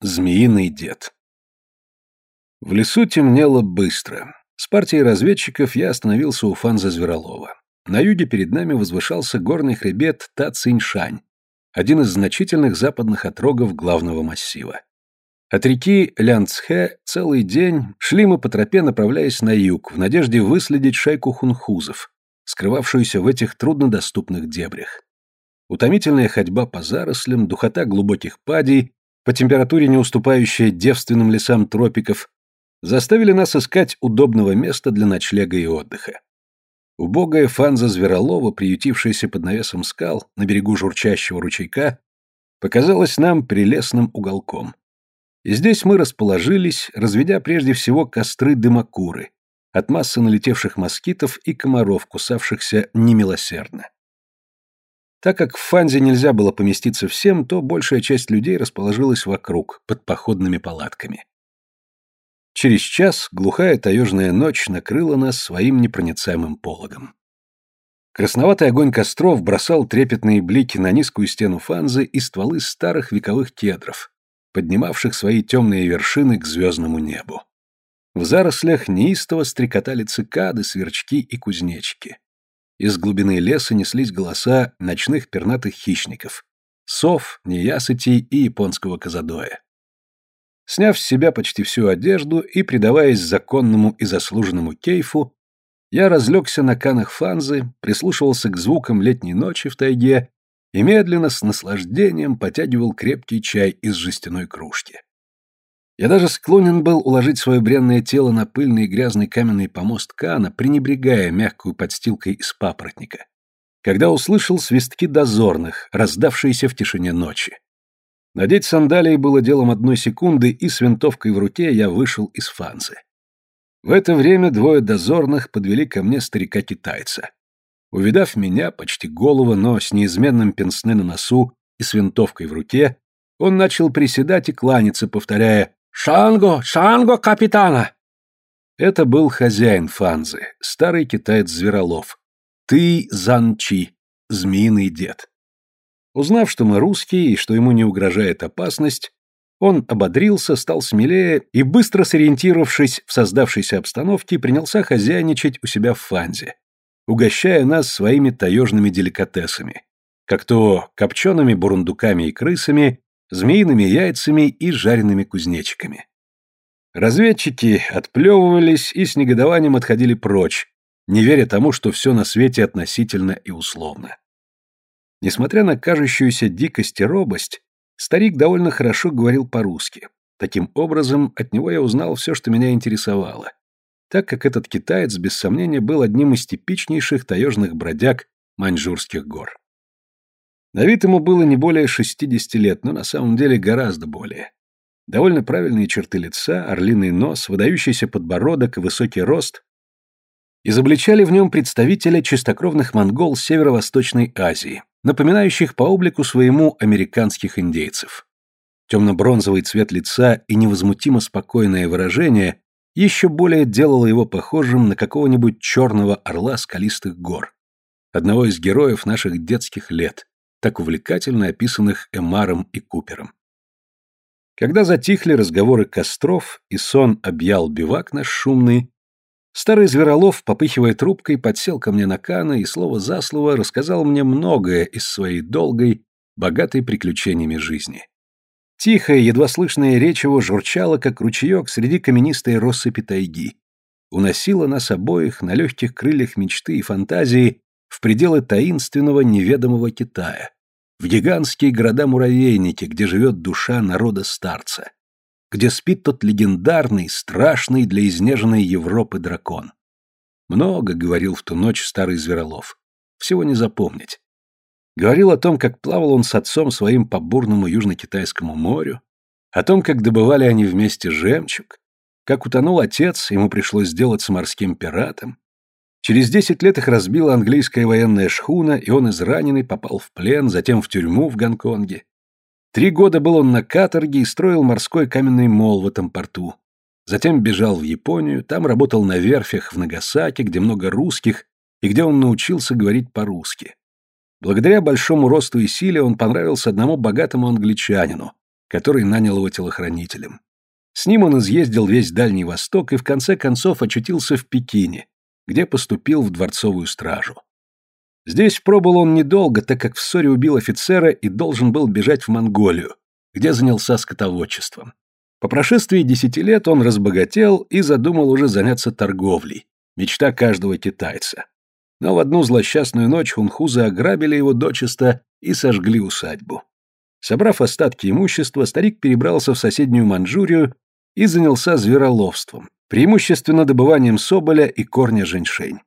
Змеиный дед. В лесу темнело быстро. С партией разведчиков я остановился у Фанза Зверолова. На юге перед нами возвышался горный хребет Та-Циньшань, один из значительных западных отрогов главного массива. От реки Лянцхэ целый день шли мы по тропе, направляясь на юг, в надежде выследить шайку хунхузов, скрывавшуюся в этих труднодоступных дебрях. Утомительная ходьба по зарослям, духота глубоких падей по температуре не уступающая девственным лесам тропиков, заставили нас искать удобного места для ночлега и отдыха. Убогая фанза Зверолова, приютившаяся под навесом скал на берегу журчащего ручейка, показалась нам прелестным уголком. И здесь мы расположились, разведя прежде всего костры дымокуры, от массы налетевших москитов и комаров, кусавшихся немилосердно. Так как в Фанзе нельзя было поместиться всем, то большая часть людей расположилась вокруг, под походными палатками. Через час глухая таежная ночь накрыла нас своим непроницаемым пологом. Красноватый огонь костров бросал трепетные блики на низкую стену Фанзы и стволы старых вековых кедров, поднимавших свои темные вершины к звездному небу. В зарослях неистово стрекотали цикады, сверчки и кузнечики. Из глубины леса неслись голоса ночных пернатых хищников, сов, неясытей и японского казадоя. Сняв с себя почти всю одежду и предаваясь законному и заслуженному кейфу, я разлегся на канах фанзы, прислушивался к звукам летней ночи в тайге и медленно с наслаждением потягивал крепкий чай из жестяной кружки. Я даже склонен был уложить свое бренное тело на пыльный и грязный каменный помост Кана, пренебрегая мягкую подстилкой из папоротника, когда услышал свистки дозорных, раздавшиеся в тишине ночи. Надеть сандалии было делом одной секунды, и с винтовкой в руке я вышел из фанзы. В это время двое дозорных подвели ко мне старика-китайца. Увидав меня, почти голого, но с неизменным пенсне на носу и с винтовкой в руке, он начал приседать и кланяться, повторяя «Шанго! Шанго, капитана!» Это был хозяин Фанзы, старый китаец-зверолов. Ты Занчи, змеиный дед. Узнав, что мы русские и что ему не угрожает опасность, он ободрился, стал смелее и, быстро сориентировавшись в создавшейся обстановке, принялся хозяйничать у себя в Фанзе, угощая нас своими таежными деликатесами, как то копчеными бурундуками и крысами змеиными яйцами и жареными кузнечиками. Разведчики отплевывались и с негодованием отходили прочь, не веря тому, что все на свете относительно и условно. Несмотря на кажущуюся дикость и робость, старик довольно хорошо говорил по-русски. Таким образом, от него я узнал все, что меня интересовало, так как этот китаец, без сомнения, был одним из типичнейших таежных бродяг Маньчжурских гор. На вид ему было не более 60 лет, но на самом деле гораздо более. Довольно правильные черты лица, орлиный нос, выдающийся подбородок и высокий рост изобличали в нем представителя чистокровных монгол Северо-Восточной Азии, напоминающих по облику своему американских индейцев. Темно-бронзовый цвет лица и невозмутимо спокойное выражение еще более делало его похожим на какого-нибудь черного орла скалистых гор, одного из героев наших детских лет, так увлекательно описанных Эмаром и Купером. Когда затихли разговоры костров и сон объял бивак наш шумный, старый Зверолов, попыхивая трубкой, подсел ко мне на кана и слово за слово рассказал мне многое из своей долгой, богатой приключениями жизни. Тихая, едва слышная речь его журчала, как ручеек среди каменистой россыпи тайги. Уносила нас обоих на легких крыльях мечты и фантазии в пределы таинственного неведомого Китая, в гигантские города-муравейники, где живет душа народа старца, где спит тот легендарный, страшный для изнеженной Европы дракон. Много говорил в ту ночь старый Зверолов. Всего не запомнить. Говорил о том, как плавал он с отцом своим по бурному южно-китайскому морю, о том, как добывали они вместе жемчуг, как утонул отец, ему пришлось сделаться морским пиратом, Через десять лет их разбила английская военная шхуна, и он израненный попал в плен, затем в тюрьму в Гонконге. Три года был он на каторге и строил морской каменный мол в этом порту. Затем бежал в Японию, там работал на верфях в Нагасаки, где много русских, и где он научился говорить по-русски. Благодаря большому росту и силе он понравился одному богатому англичанину, который нанял его телохранителем. С ним он изъездил весь Дальний Восток и в конце концов очутился в Пекине, где поступил в дворцовую стражу. Здесь пробыл он недолго, так как в ссоре убил офицера и должен был бежать в Монголию, где занялся скотоводчеством. По прошествии десяти лет он разбогател и задумал уже заняться торговлей, мечта каждого китайца. Но в одну злосчастную ночь хунхузы ограбили его дочисто и сожгли усадьбу. Собрав остатки имущества, старик перебрался в соседнюю Манчжурию и занялся звероловством, преимущественно добыванием соболя и корня женьшень.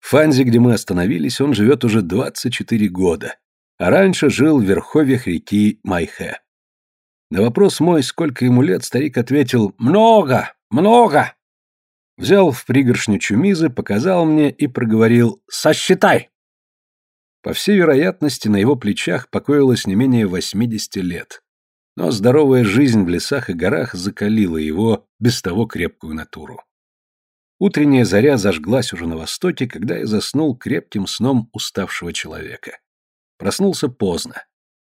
В Фанзе, где мы остановились, он живет уже 24 года, а раньше жил в верховьях реки Майхэ. На вопрос мой, сколько ему лет, старик ответил «Много! Много!» Взял в пригоршню чумизы, показал мне и проговорил «Сосчитай!». По всей вероятности, на его плечах покоилось не менее 80 лет. Но здоровая жизнь в лесах и горах закалила его без того крепкую натуру. Утренняя заря зажглась уже на востоке, когда я заснул крепким сном уставшего человека. Проснулся поздно.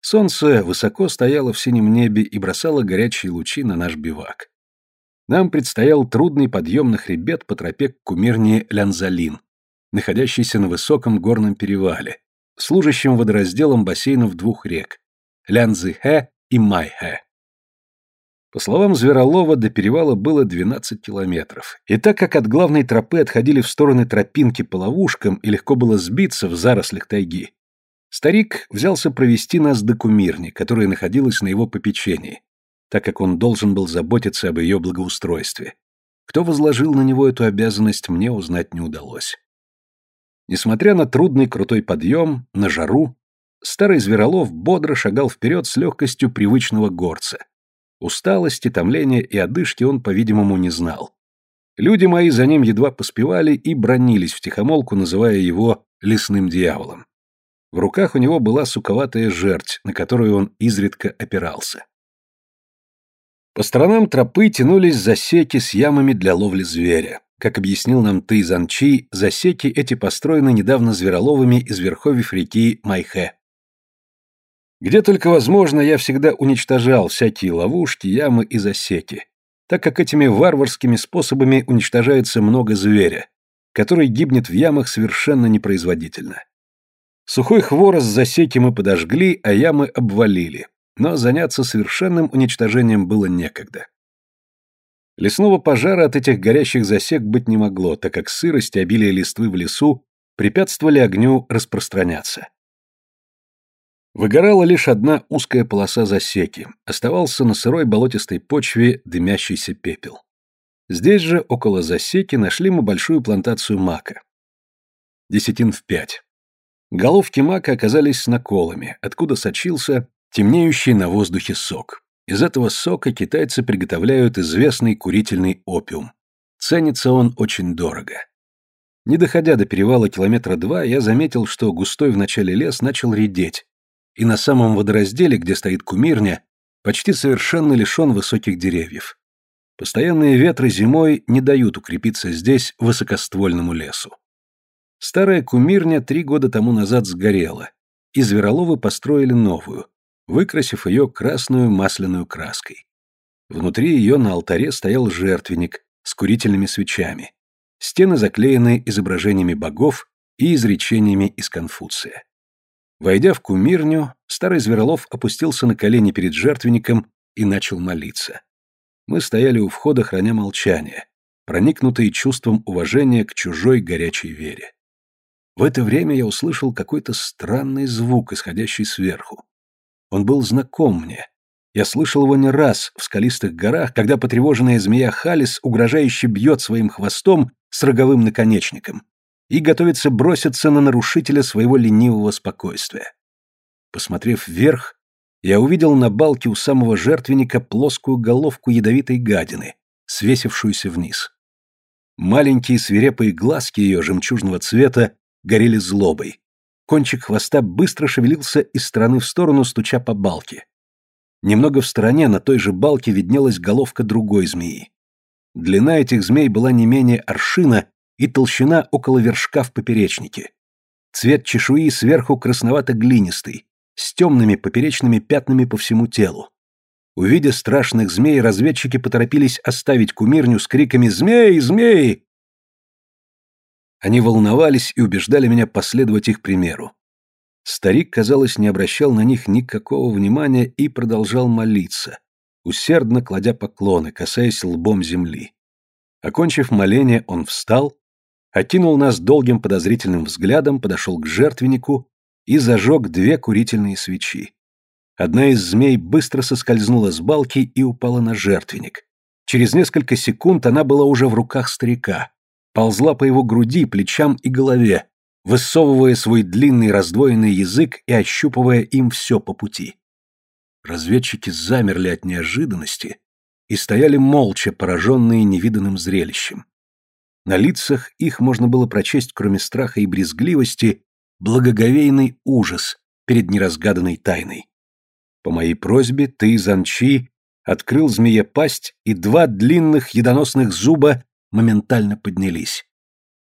Солнце высоко стояло в синем небе и бросало горячие лучи на наш бивак. Нам предстоял трудный подъем на хребет по тропе к кумирне Лянзалин, находящейся на высоком горном перевале, служащем водоразделом бассейнов двух рек – Лянзыхэ и Майхэ. По словам Зверолова, до перевала было 12 километров. И так как от главной тропы отходили в стороны тропинки по ловушкам и легко было сбиться в зарослях тайги, старик взялся провести нас до кумирни, которая находилась на его попечении, так как он должен был заботиться об ее благоустройстве. Кто возложил на него эту обязанность, мне узнать не удалось. Несмотря на трудный крутой подъем, на жару, старый Зверолов бодро шагал вперед с легкостью привычного горца – Усталости, томления и одышки он, по-видимому, не знал. Люди мои за ним едва поспевали и бронились втихомолку, называя его «лесным дьяволом». В руках у него была суковатая жерть, на которую он изредка опирался. По сторонам тропы тянулись засеки с ямами для ловли зверя. Как объяснил нам Ты Занчи, засеки эти построены недавно звероловыми из верховьев реки Майхэ. Где только возможно, я всегда уничтожал всякие ловушки, ямы и засеки, так как этими варварскими способами уничтожается много зверя, который гибнет в ямах совершенно непроизводительно. Сухой хворост засеки мы подожгли, а ямы обвалили, но заняться совершенным уничтожением было некогда. Лесного пожара от этих горящих засек быть не могло, так как сырость и обилие листвы в лесу препятствовали огню распространяться. Выгорала лишь одна узкая полоса засеки, оставался на сырой болотистой почве дымящийся пепел. Здесь же, около засеки, нашли мы большую плантацию мака. Десятин в пять. Головки мака оказались с наколами, откуда сочился темнеющий на воздухе сок. Из этого сока китайцы приготовляют известный курительный опиум. Ценится он очень дорого. Не доходя до перевала километра два, я заметил, что густой в начале лес начал редеть, и на самом водоразделе, где стоит кумирня, почти совершенно лишен высоких деревьев. Постоянные ветры зимой не дают укрепиться здесь высокоствольному лесу. Старая кумирня три года тому назад сгорела, и звероловы построили новую, выкрасив ее красную масляную краской. Внутри ее на алтаре стоял жертвенник с курительными свечами. Стены заклеены изображениями богов и изречениями из Конфуция. Войдя в кумирню, старый Зверолов опустился на колени перед жертвенником и начал молиться. Мы стояли у входа, храня молчание, проникнутые чувством уважения к чужой горячей вере. В это время я услышал какой-то странный звук, исходящий сверху. Он был знаком мне. Я слышал его не раз в скалистых горах, когда потревоженная змея Халис угрожающе бьет своим хвостом с роговым наконечником и готовится броситься на нарушителя своего ленивого спокойствия. Посмотрев вверх, я увидел на балке у самого жертвенника плоскую головку ядовитой гадины, свесившуюся вниз. Маленькие свирепые глазки ее жемчужного цвета горели злобой. Кончик хвоста быстро шевелился из стороны в сторону, стуча по балке. Немного в стороне на той же балке виднелась головка другой змеи. Длина этих змей была не менее аршина и толщина около вершка в поперечнике. Цвет чешуи сверху красновато-глинистый, с темными поперечными пятнами по всему телу. Увидя страшных змей, разведчики поторопились оставить кумирню с криками «Змеи! Змеи!». Они волновались и убеждали меня последовать их примеру. Старик, казалось, не обращал на них никакого внимания и продолжал молиться, усердно кладя поклоны, касаясь лбом земли. Окончив моление, он встал, окинул нас долгим подозрительным взглядом, подошел к жертвеннику и зажег две курительные свечи. Одна из змей быстро соскользнула с балки и упала на жертвенник. Через несколько секунд она была уже в руках старика, ползла по его груди, плечам и голове, высовывая свой длинный раздвоенный язык и ощупывая им все по пути. Разведчики замерли от неожиданности и стояли молча, пораженные невиданным зрелищем. На лицах их можно было прочесть, кроме страха и брезгливости, благоговейный ужас перед неразгаданной тайной. По моей просьбе ты, Занчи, открыл змея пасть, и два длинных ядоносных зуба моментально поднялись.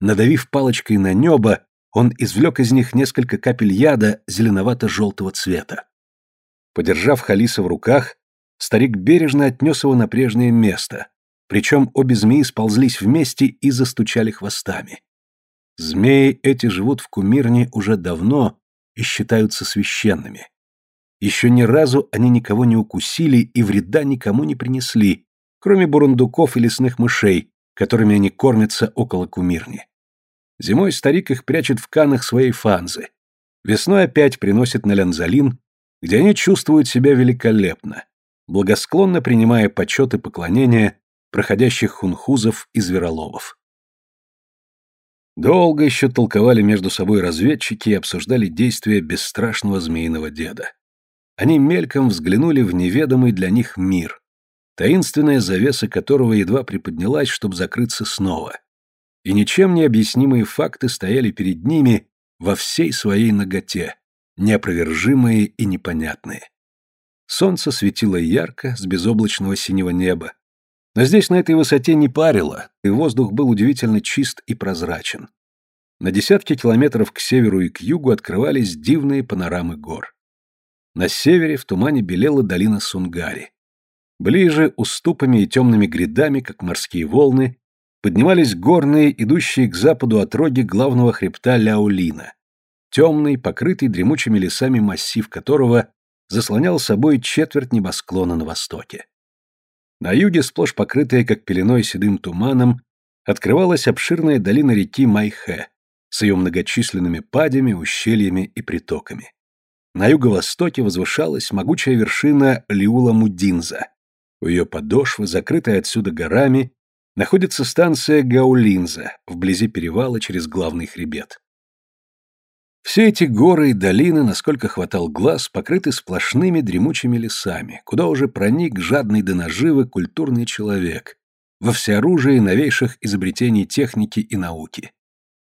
Надавив палочкой на небо, он извлек из них несколько капель яда зеленовато-желтого цвета. Подержав Халиса в руках, старик бережно отнес его на прежнее место, причем обе змеи сползлись вместе и застучали хвостами. Змеи эти живут в Кумирне уже давно и считаются священными. Еще ни разу они никого не укусили и вреда никому не принесли, кроме бурундуков и лесных мышей, которыми они кормятся около Кумирни. Зимой старик их прячет в канах своей фанзы. Весной опять приносит на Лянзалин, где они чувствуют себя великолепно, благосклонно принимая почет и поклонение проходящих хунхузов и звероловов. Долго еще толковали между собой разведчики и обсуждали действия бесстрашного змеиного деда. Они мельком взглянули в неведомый для них мир, таинственная завеса которого едва приподнялась, чтобы закрыться снова. И ничем не объяснимые факты стояли перед ними во всей своей ноготе, неопровержимые и непонятные. Солнце светило ярко с безоблачного синего неба, но здесь на этой высоте не парило, и воздух был удивительно чист и прозрачен. На десятки километров к северу и к югу открывались дивные панорамы гор. На севере в тумане белела долина Сунгари. Ближе, уступами и темными грядами, как морские волны, поднимались горные, идущие к западу отроги главного хребта Ляолина. Темный, покрытый дремучими лесами массив которого заслонял собой четверть небосклона на востоке. На юге, сплошь покрытая как пеленой седым туманом, открывалась обширная долина реки Майхэ с ее многочисленными падями, ущельями и притоками. На юго-востоке возвышалась могучая вершина Лиула-Мудинза. У ее подошвы, закрытая отсюда горами, находится станция Гаулинза, вблизи перевала через главный хребет. Все эти горы и долины, насколько хватал глаз, покрыты сплошными дремучими лесами, куда уже проник жадный до наживы культурный человек, во всеоружии новейших изобретений техники и науки.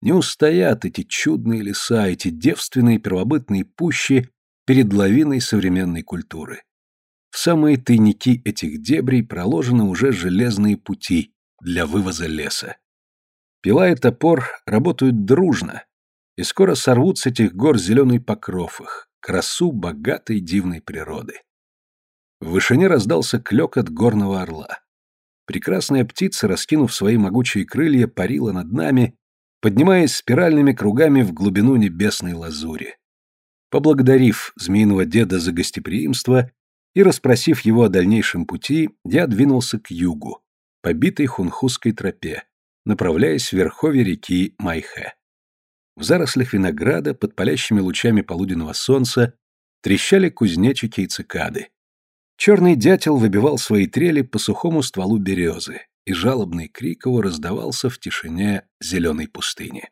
Не устоят эти чудные леса, эти девственные первобытные пущи перед лавиной современной культуры. В самые тайники этих дебрей проложены уже железные пути для вывоза леса. Пила и топор работают дружно, и скоро сорвут с этих гор зеленый покров их, красу богатой дивной природы. В вышине раздался клёкот горного орла. Прекрасная птица, раскинув свои могучие крылья, парила над нами, поднимаясь спиральными кругами в глубину небесной лазури. Поблагодарив змеиного деда за гостеприимство и расспросив его о дальнейшем пути, я двинулся к югу, по битой хунхузской тропе, направляясь в верховье реки Майхэ. В зарослях винограда под палящими лучами полуденного солнца трещали кузнечики и цикады. Черный дятел выбивал свои трели по сухому стволу березы, и жалобный крик его раздавался в тишине зеленой пустыни.